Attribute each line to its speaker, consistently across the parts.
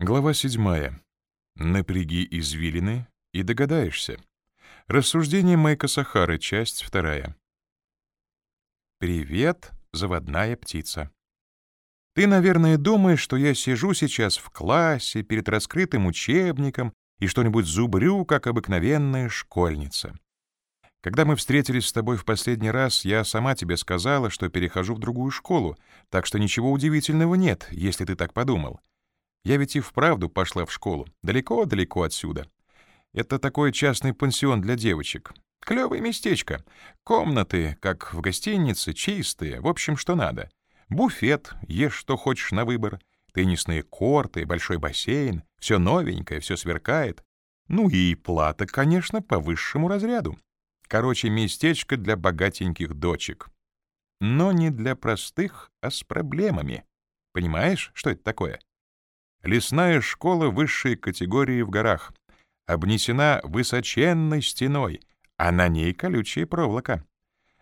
Speaker 1: Глава 7. Напряги извилины и догадаешься. Рассуждение Майка Сахары, часть 2. Привет, заводная птица. Ты, наверное, думаешь, что я сижу сейчас в классе перед раскрытым учебником и что-нибудь зубрю, как обыкновенная школьница. Когда мы встретились с тобой в последний раз, я сама тебе сказала, что перехожу в другую школу, так что ничего удивительного нет, если ты так подумал. Я ведь и вправду пошла в школу, далеко-далеко отсюда. Это такой частный пансион для девочек. Клёвое местечко. Комнаты, как в гостинице, чистые, в общем, что надо. Буфет, ешь что хочешь на выбор. Теннисные корты, большой бассейн. Все новенькое, все сверкает. Ну и плата, конечно, по высшему разряду. Короче, местечко для богатеньких дочек. Но не для простых, а с проблемами. Понимаешь, что это такое? Лесная школа высшей категории в горах. Обнесена высоченной стеной, а на ней колючая проволока.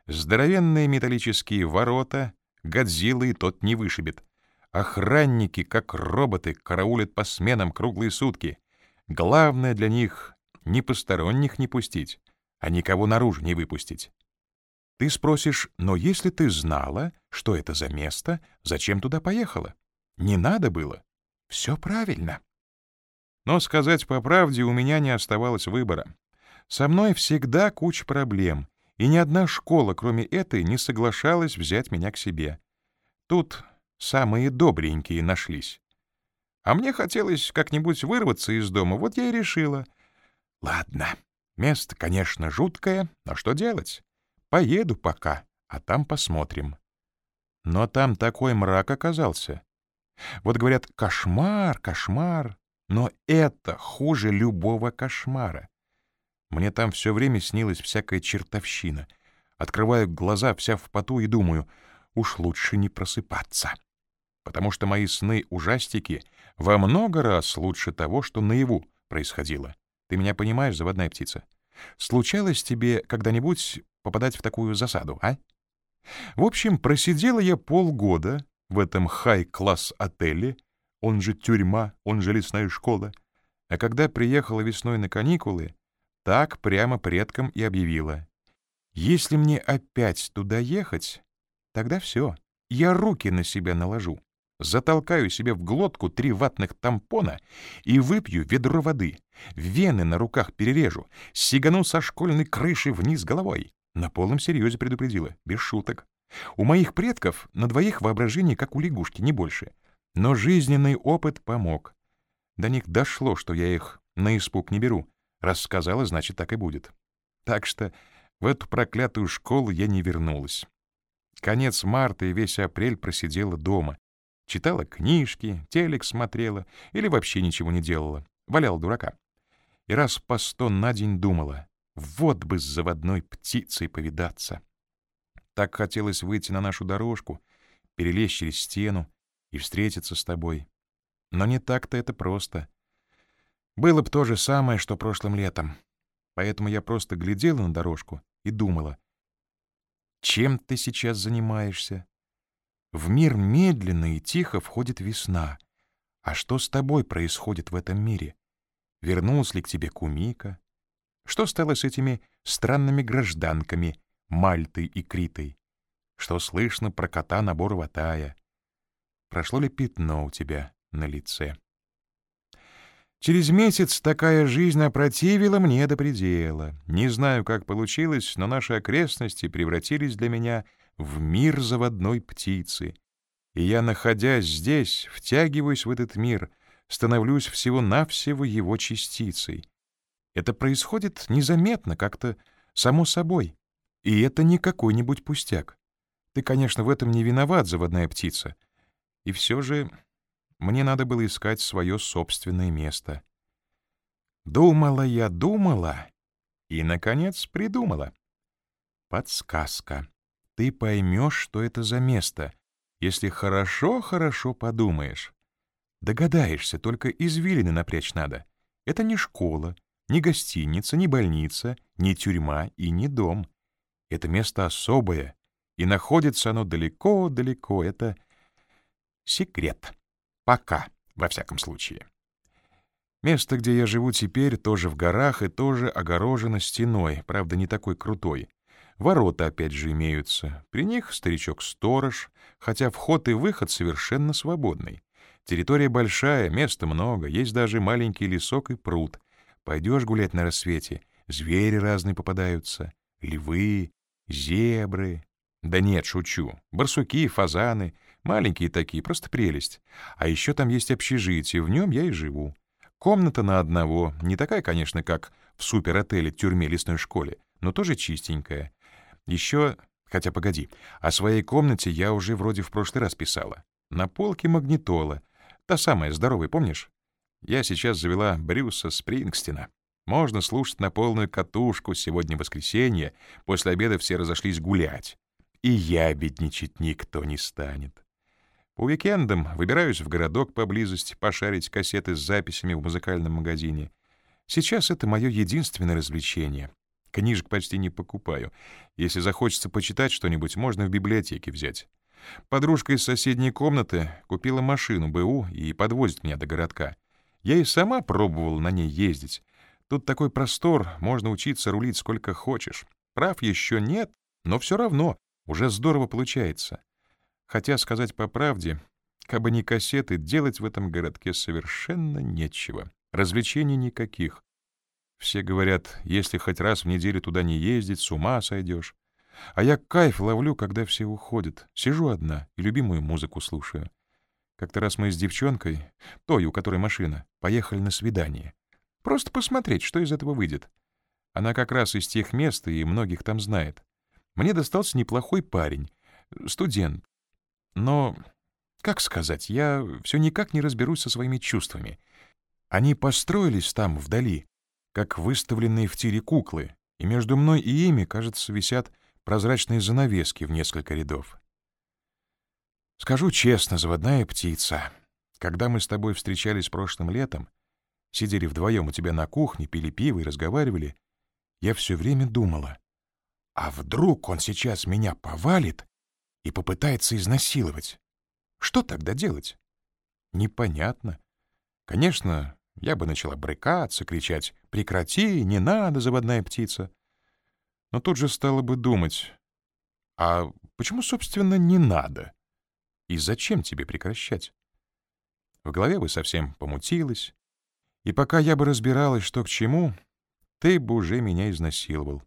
Speaker 1: Здоровенные металлические ворота, Годзиллы тот не вышибет. Охранники, как роботы, караулят по сменам круглые сутки. Главное для них — не посторонних не пустить а никого наружу не выпустить. Ты спросишь, но если ты знала, что это за место, зачем туда поехала? Не надо было. Все правильно. Но сказать по правде у меня не оставалось выбора. Со мной всегда куча проблем, и ни одна школа, кроме этой, не соглашалась взять меня к себе. Тут самые добренькие нашлись. А мне хотелось как-нибудь вырваться из дома, вот я и решила. Ладно, Место, конечно, жуткое, но что делать? Поеду пока, а там посмотрим. Но там такой мрак оказался. Вот говорят, кошмар, кошмар. Но это хуже любого кошмара. Мне там все время снилась всякая чертовщина. Открываю глаза вся в поту и думаю, уж лучше не просыпаться. Потому что мои сны-ужастики во много раз лучше того, что наяву происходило. Ты меня понимаешь, заводная птица? Случалось тебе когда-нибудь попадать в такую засаду, а? В общем, просидела я полгода в этом хай-класс отеле, он же тюрьма, он же лесная школа. А когда приехала весной на каникулы, так прямо предкам и объявила. Если мне опять туда ехать, тогда все, я руки на себя наложу затолкаю себе в глотку три ватных тампона и выпью ведро воды, вены на руках перережу, сигану со школьной крыши вниз головой. На полном серьезе предупредила, без шуток. У моих предков на двоих воображение, как у лягушки, не больше. Но жизненный опыт помог. До них дошло, что я их на испуг не беру. Рассказала, значит, так и будет. Так что в эту проклятую школу я не вернулась. Конец марта и весь апрель просидела дома, Читала книжки, телек смотрела или вообще ничего не делала. Валяла дурака. И раз по сто на день думала, вот бы с заводной птицей повидаться. Так хотелось выйти на нашу дорожку, перелезть через стену и встретиться с тобой. Но не так-то это просто. Было бы то же самое, что прошлым летом. Поэтому я просто глядела на дорожку и думала, чем ты сейчас занимаешься? В мир медленно и тихо входит весна. А что с тобой происходит в этом мире? Вернулась ли к тебе Кумика? Что стало с этими странными гражданками Мальтой и Критой? Что слышно про кота набор ватая? Прошло ли пятно у тебя на лице? Через месяц такая жизнь опротивила мне до предела. Не знаю, как получилось, но наши окрестности превратились для меня в мир заводной птицы. И я, находясь здесь, втягиваюсь в этот мир, становлюсь всего-навсего его частицей. Это происходит незаметно, как-то само собой. И это не какой-нибудь пустяк. Ты, конечно, в этом не виноват, заводная птица. И все же мне надо было искать свое собственное место. Думала я, думала, и, наконец, придумала. Подсказка ты поймешь, что это за место, если хорошо-хорошо подумаешь. Догадаешься, только извилины напрячь надо. Это не школа, не гостиница, не больница, не тюрьма и не дом. Это место особое, и находится оно далеко-далеко. Это секрет. Пока, во всяком случае. Место, где я живу теперь, тоже в горах и тоже огорожено стеной, правда, не такой крутой. Ворота опять же имеются. При них старичок-сторож, хотя вход и выход совершенно свободный. Территория большая, места много, есть даже маленький лесок и пруд. Пойдешь гулять на рассвете, звери разные попадаются, львы, зебры. Да нет, шучу. Барсуки, фазаны, маленькие такие, просто прелесть. А еще там есть общежитие, в нем я и живу. Комната на одного, не такая, конечно, как в суперотеле, тюрьме, лесной школе, но тоже чистенькая. Еще, хотя погоди, о своей комнате я уже вроде в прошлый раз писала. На полке магнитола, та самая здоровая, помнишь? Я сейчас завела Брюса Спрингстина. Можно слушать на полную катушку, сегодня воскресенье, после обеда все разошлись гулять. И я бедничать никто не станет. По уикендам выбираюсь в городок поблизости пошарить кассеты с записями в музыкальном магазине. Сейчас это мое единственное развлечение. Книжек почти не покупаю. Если захочется почитать что-нибудь, можно в библиотеке взять. Подружка из соседней комнаты купила машину БУ и подвозит меня до городка. Я и сама пробовала на ней ездить. Тут такой простор, можно учиться рулить сколько хочешь. Прав еще нет, но все равно уже здорово получается. Хотя, сказать по правде, как бы ни кассеты, делать в этом городке совершенно нечего. Развлечений никаких. Все говорят, если хоть раз в неделю туда не ездить, с ума сойдешь. А я кайф ловлю, когда все уходят. Сижу одна и любимую музыку слушаю. Как-то раз мы с девчонкой, той, у которой машина, поехали на свидание. Просто посмотреть, что из этого выйдет. Она как раз из тех мест и многих там знает. Мне достался неплохой парень, студент. Но, как сказать, я все никак не разберусь со своими чувствами. Они построились там, вдали, как выставленные в тире куклы, и между мной и ими, кажется, висят прозрачные занавески в несколько рядов. Скажу честно, заводная птица, когда мы с тобой встречались прошлым летом, сидели вдвоем у тебя на кухне, пили пиво и разговаривали, я все время думала, а вдруг он сейчас меня повалит и попытается изнасиловать? Что тогда делать? Непонятно. Конечно, я бы начала брыкаться, кричать «Прекрати, не надо, заводная птица!» Но тут же стала бы думать «А почему, собственно, не надо? И зачем тебе прекращать?» В голове бы совсем помутилась, и пока я бы разбиралась, что к чему, ты бы уже меня изнасиловал.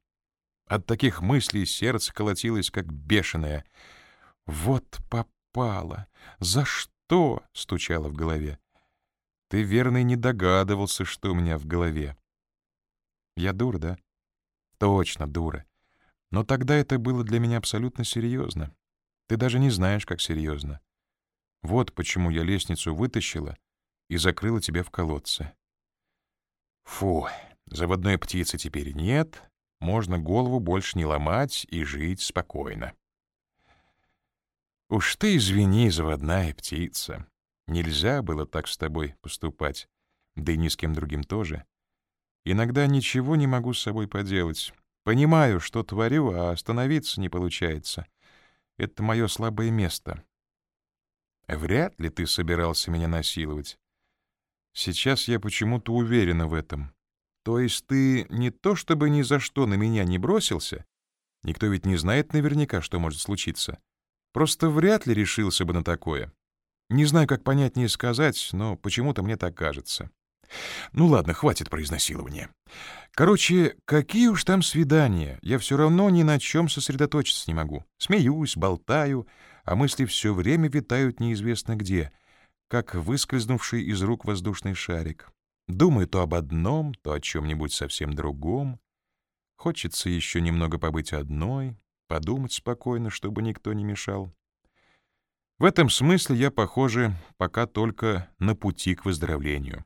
Speaker 1: От таких мыслей сердце колотилось, как бешеное. «Вот попало! За что?» — стучало в голове. «Ты, верно, не догадывался, что у меня в голове». «Я дура, да?» «Точно, дура. Но тогда это было для меня абсолютно серьезно. Ты даже не знаешь, как серьезно. Вот почему я лестницу вытащила и закрыла тебя в колодце. Фу, заводной птицы теперь нет, можно голову больше не ломать и жить спокойно. Уж ты извини, заводная птица. Нельзя было так с тобой поступать, да и ни с кем другим тоже. Иногда ничего не могу с собой поделать. Понимаю, что творю, а остановиться не получается. Это мое слабое место. Вряд ли ты собирался меня насиловать. Сейчас я почему-то уверена в этом. То есть ты не то чтобы ни за что на меня не бросился, никто ведь не знает наверняка, что может случиться. Просто вряд ли решился бы на такое. Не знаю, как понятнее сказать, но почему-то мне так кажется. Ну ладно, хватит про изнасилование. Короче, какие уж там свидания, я все равно ни на чем сосредоточиться не могу. Смеюсь, болтаю, а мысли все время витают неизвестно где, как выскользнувший из рук воздушный шарик. Думаю то об одном, то о чем-нибудь совсем другом. Хочется еще немного побыть одной, подумать спокойно, чтобы никто не мешал. В этом смысле я, похоже, пока только на пути к выздоровлению.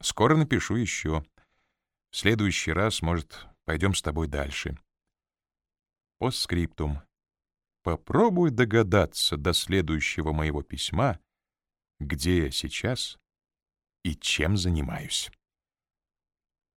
Speaker 1: Скоро напишу еще. В следующий раз, может, пойдем с тобой дальше. Постскриптум. Попробуй догадаться до следующего моего письма, где я сейчас и чем занимаюсь.